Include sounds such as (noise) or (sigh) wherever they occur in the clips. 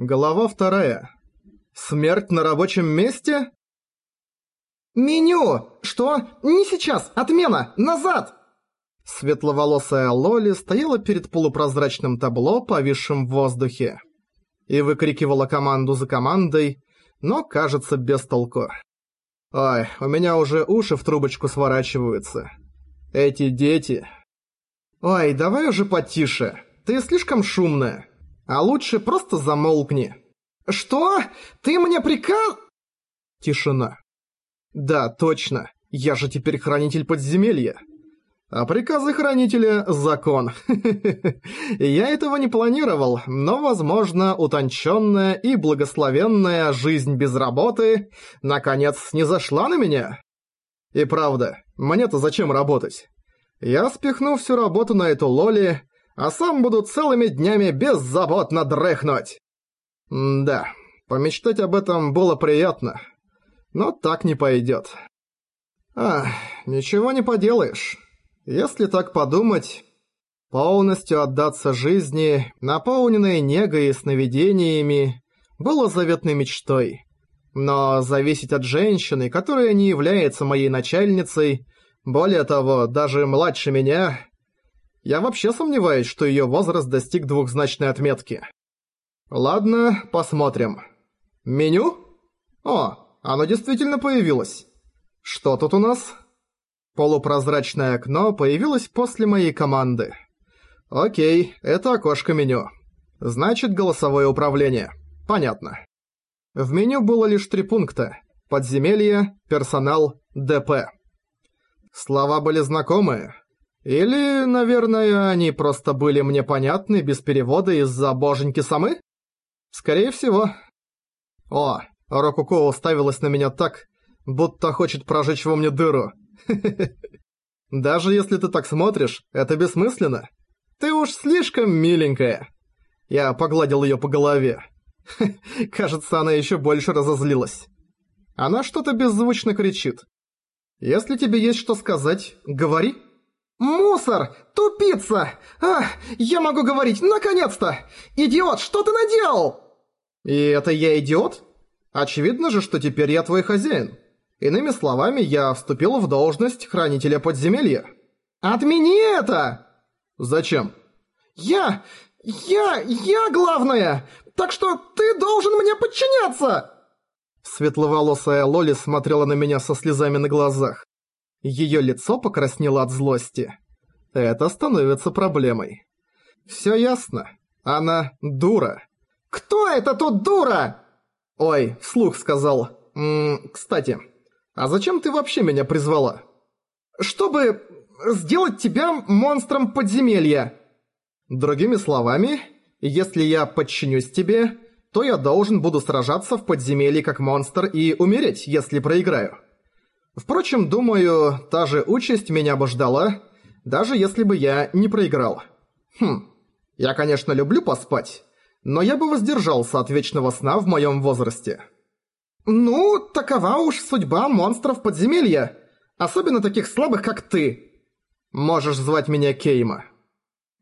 Глава вторая. Смерть на рабочем месте? «Меню! Что? Не сейчас! Отмена! Назад!» Светловолосая Лоли стояла перед полупрозрачным табло, повисшим в воздухе, и выкрикивала команду за командой, но, кажется, без толку. Ой, у меня уже уши в трубочку сворачиваются. Эти дети... Ой, давай уже потише, ты слишком шумная. А лучше просто замолкни. «Что? Ты мне приказ...» Тишина. Да, точно. Я же теперь хранитель подземелья. А приказы хранителя – закон. (laughs) Я этого не планировал, но, возможно, утонченная и благословенная жизнь без работы наконец не зашла на меня. И правда, мне-то зачем работать? Я спихну всю работу на эту Лоли, а сам буду целыми днями беззаботно дрыхнуть. М да, помечтать об этом было приятно, но так не пойдет. А, ничего не поделаешь. Если так подумать, полностью отдаться жизни, наполненной негой и сновидениями, было заветной мечтой. Но зависеть от женщины, которая не является моей начальницей, более того, даже младше меня, я вообще сомневаюсь, что ее возраст достиг двухзначной отметки. Ладно, посмотрим. Меню? О, оно действительно появилось. Что тут у нас? Полупрозрачное окно появилось после моей команды. Окей, это окошко меню. Значит, голосовое управление. Понятно. В меню было лишь три пункта. Подземелье, персонал, ДП. Слова были знакомые. Или, наверное, они просто были мне понятны без перевода из-за боженьки самы? Скорее всего. О, Рокуко уставилась на меня так, будто хочет прожечь во мне дыру. (laughs) Даже если ты так смотришь, это бессмысленно. Ты уж слишком миленькая. Я погладил ее по голове. (laughs) Кажется, она еще больше разозлилась. Она что-то беззвучно кричит. Если тебе есть что сказать, говори. «Мусор! Тупица! А, я могу говорить, наконец-то! Идиот, что ты наделал?» «И это я идиот? Очевидно же, что теперь я твой хозяин. Иными словами, я вступил в должность хранителя подземелья». «Отмени это!» «Зачем?» «Я... я... я главное! Так что ты должен мне подчиняться!» Светловолосая Лоли смотрела на меня со слезами на глазах. Ее лицо покраснело от злости. Это становится проблемой. Все ясно. Она дура. «Кто это тут дура?» Ой, вслух сказал. М кстати, а зачем ты вообще меня призвала? Чтобы сделать тебя монстром подземелья. Другими словами, если я подчинюсь тебе, то я должен буду сражаться в подземелье как монстр и умереть, если проиграю. Впрочем, думаю, та же участь меня бы ждала, даже если бы я не проиграл. Хм, я, конечно, люблю поспать, но я бы воздержался от вечного сна в моем возрасте. Ну, такова уж судьба монстров подземелья, особенно таких слабых, как ты. Можешь звать меня Кейма.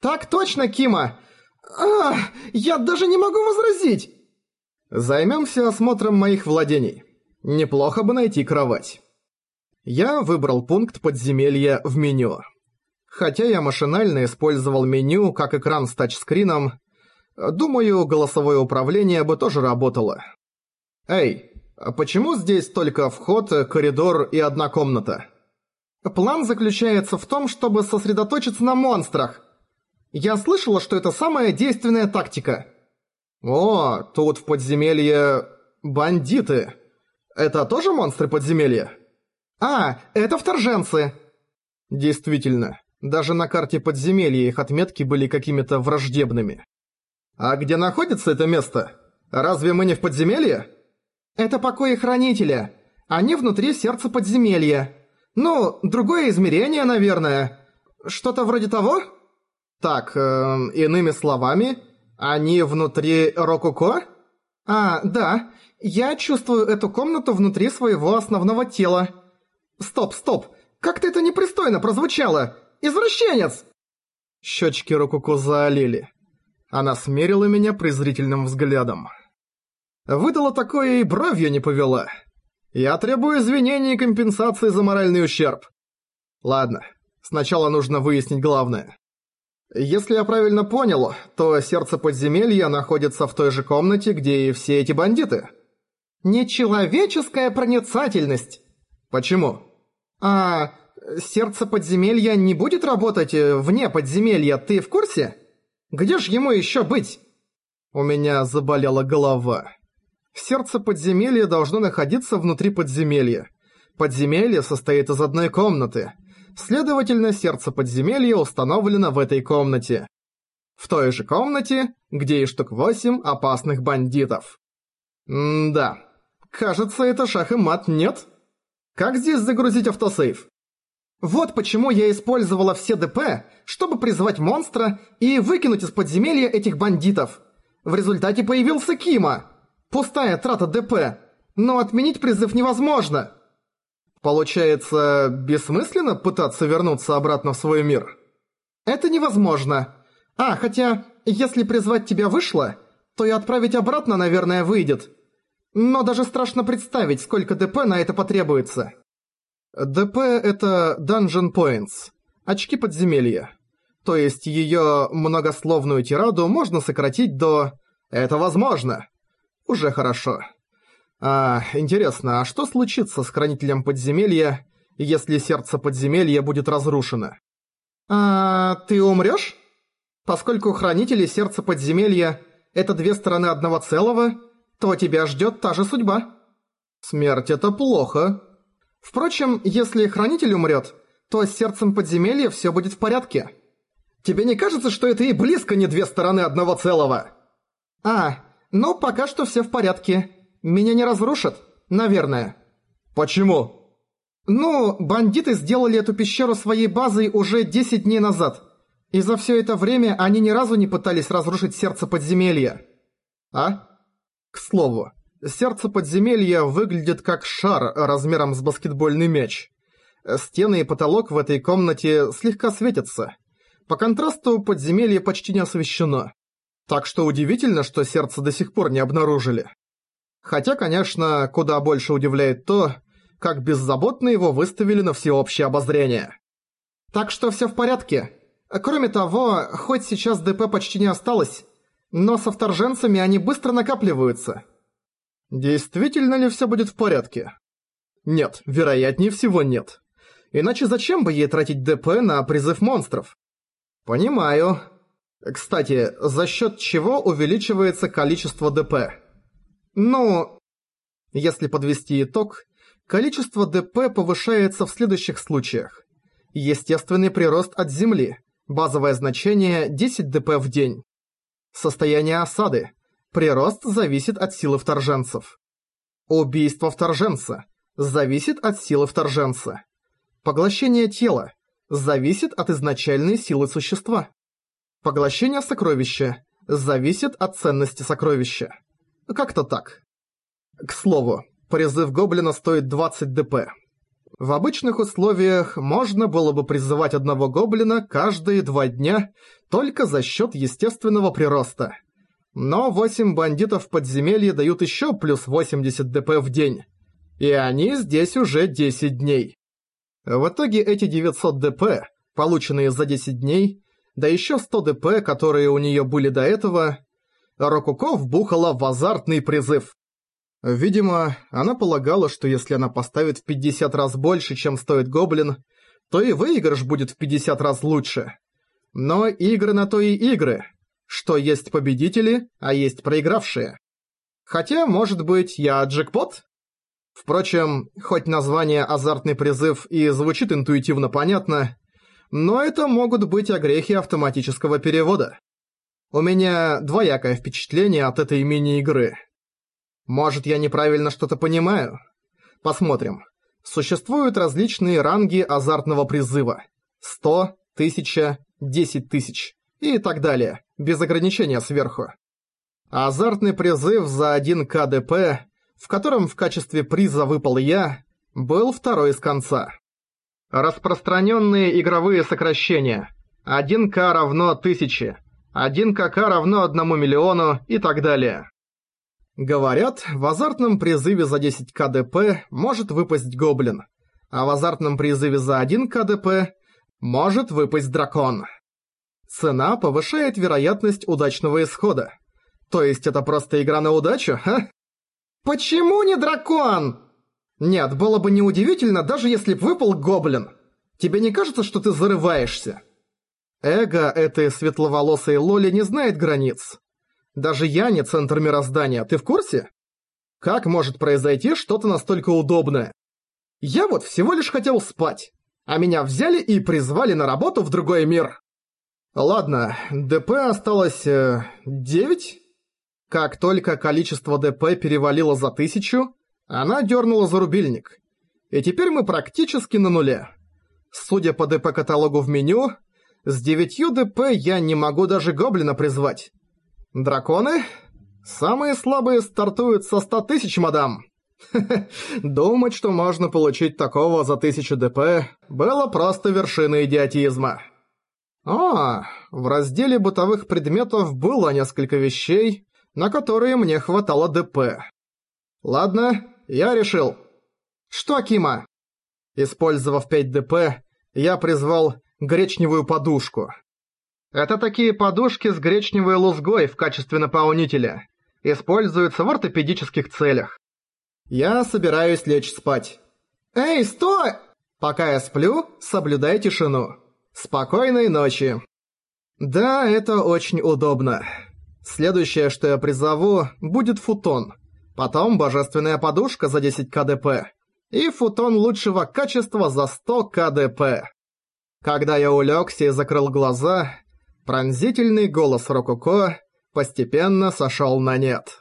Так точно, Кима. А, я даже не могу возразить. Займемся осмотром моих владений. Неплохо бы найти кровать. Я выбрал пункт подземелья в меню. Хотя я машинально использовал меню как экран с тачскрином, думаю, голосовое управление бы тоже работало. Эй, а почему здесь только вход, коридор и одна комната? План заключается в том, чтобы сосредоточиться на монстрах. Я слышала, что это самая действенная тактика. О, тут в подземелье... бандиты. Это тоже монстры подземелья? А, это вторженцы. Действительно, даже на карте подземелья их отметки были какими-то враждебными. А где находится это место? Разве мы не в подземелье? Это покои Хранителя. Они внутри сердца подземелья. Ну, другое измерение, наверное. Что-то вроде того? Так, э, иными словами, они внутри Рокуко? А, да. Я чувствую эту комнату внутри своего основного тела. Стоп, стоп! Как-то это непристойно прозвучало! Извращенец! Щечки Рокуко заолели. Она смерила меня презрительным взглядом. Выдала такое и бровью не повела. Я требую извинений и компенсации за моральный ущерб. Ладно, сначала нужно выяснить главное. Если я правильно понял, то сердце подземелья находится в той же комнате, где и все эти бандиты. Нечеловеческая проницательность. Почему? А сердце подземелья не будет работать э, вне подземелья, ты в курсе? Где ж ему еще быть? У меня заболела голова. Сердце подземелья должно находиться внутри подземелья. Подземелье состоит из одной комнаты. Следовательно, сердце подземелья установлено в этой комнате. В той же комнате, где и штук 8 опасных бандитов. М-да. Кажется, это шах и мат, нет? Как здесь загрузить автосейв? Вот почему я использовала все ДП, чтобы призвать монстра и выкинуть из подземелья этих бандитов. В результате появился Кима. Пустая трата ДП. Но отменить призыв невозможно. Получается, бессмысленно пытаться вернуться обратно в свой мир? Это невозможно. А, хотя, если призвать тебя вышло, то и отправить обратно, наверное, выйдет. Но даже страшно представить, сколько ДП на это потребуется. ДП — это Dungeon Points, очки подземелья. То есть её многословную тираду можно сократить до «это возможно». Уже хорошо. А, интересно, а что случится с Хранителем Подземелья, если сердце Подземелья будет разрушено? А, ты умрёшь? Поскольку Хранители Сердца Подземелья — это две стороны одного целого, то тебя ждёт та же судьба. Смерть — это плохо. Впрочем, если Хранитель умрёт, то с Сердцем Подземелья всё будет в порядке. Тебе не кажется, что это и близко не две стороны одного целого? А, ну пока что всё в порядке. Меня не разрушат, наверное. Почему? Ну, бандиты сделали эту пещеру своей базой уже 10 дней назад. И за все это время они ни разу не пытались разрушить сердце подземелья. А? К слову, сердце подземелья выглядит как шар размером с баскетбольный мяч. Стены и потолок в этой комнате слегка светятся. По контрасту подземелье почти не освещено. Так что удивительно, что сердце до сих пор не обнаружили. Хотя, конечно, куда больше удивляет то, как беззаботно его выставили на всеобщее обозрение. Так что все в порядке. Кроме того, хоть сейчас ДП почти не осталось, но со вторженцами они быстро накапливаются. Действительно ли все будет в порядке? Нет, вероятнее всего нет. Иначе зачем бы ей тратить ДП на призыв монстров? Понимаю. Кстати, за счет чего увеличивается количество ДП? Ну, если подвести итог, количество ДП повышается в следующих случаях. Естественный прирост от Земли, базовое значение 10 ДП в день. Состояние осады, прирост зависит от силы вторженцев. Убийство вторженца, зависит от силы вторженца. Поглощение тела, зависит от изначальной силы существа. Поглощение сокровища, зависит от ценности сокровища. Как-то так. К слову, призыв гоблина стоит 20 ДП. В обычных условиях можно было бы призывать одного гоблина каждые два дня только за счет естественного прироста. Но 8 бандитов в подземелье дают еще плюс 80 ДП в день. И они здесь уже 10 дней. В итоге эти 900 ДП, полученные за 10 дней, да еще 100 ДП, которые у нее были до этого, Рокуко вбухала в азартный призыв. Видимо, она полагала, что если она поставит в 50 раз больше, чем стоит гоблин, то и выигрыш будет в 50 раз лучше. Но игры на то и игры, что есть победители, а есть проигравшие. Хотя, может быть, я джекпот? Впрочем, хоть название «Азартный призыв» и звучит интуитивно понятно, но это могут быть огрехи автоматического перевода. У меня двоякое впечатление от этой мини-игры. Может, я неправильно что-то понимаю? Посмотрим. Существуют различные ранги азартного призыва. 100, 1000, 10 тысяч и так далее, без ограничения сверху. Азартный призыв за 1 КДП, в котором в качестве приза выпал я, был второй с конца. Распространенные игровые сокращения. 1К равно 1000. 1 КК равно 1 миллиону и так далее. Говорят, в азартном призыве за 10 КДП может выпасть гоблин, а в азартном призыве за 1 КДП может выпасть дракон. Цена повышает вероятность удачного исхода. То есть это просто игра на удачу, ха? Почему не дракон? Нет, было бы неудивительно, даже если б выпал гоблин. Тебе не кажется, что ты зарываешься? Эго этой светловолосой Лоли не знает границ. Даже я не центр мироздания, ты в курсе? Как может произойти что-то настолько удобное? Я вот всего лишь хотел спать, а меня взяли и призвали на работу в другой мир. Ладно, ДП осталось... Э, 9? Как только количество ДП перевалило за тысячу, она дернула за рубильник. И теперь мы практически на нуле. Судя по ДП-каталогу в меню, с 9 ДП я не могу даже гоблина призвать. Драконы? Самые слабые стартуют со 100 тысяч, мадам. (laughs) Думать, что можно получить такого за 1000 ДП, было просто вершиной идиотизма. О, в разделе бытовых предметов было несколько вещей, на которые мне хватало ДП. Ладно, я решил. Что, Кима? Использовав 5 ДП, я призвал гречневую подушку. Это такие подушки с гречневой лузгой в качестве наполнителя. Используются в ортопедических целях. Я собираюсь лечь спать. Эй, стой! Пока я сплю, соблюдай тишину. Спокойной ночи. Да, это очень удобно. Следующее, что я призову, будет футон. Потом божественная подушка за 10 КДП. И футон лучшего качества за 100 КДП. Когда я улегся и закрыл глаза, пронзительный голос Рококо постепенно сошел на нет.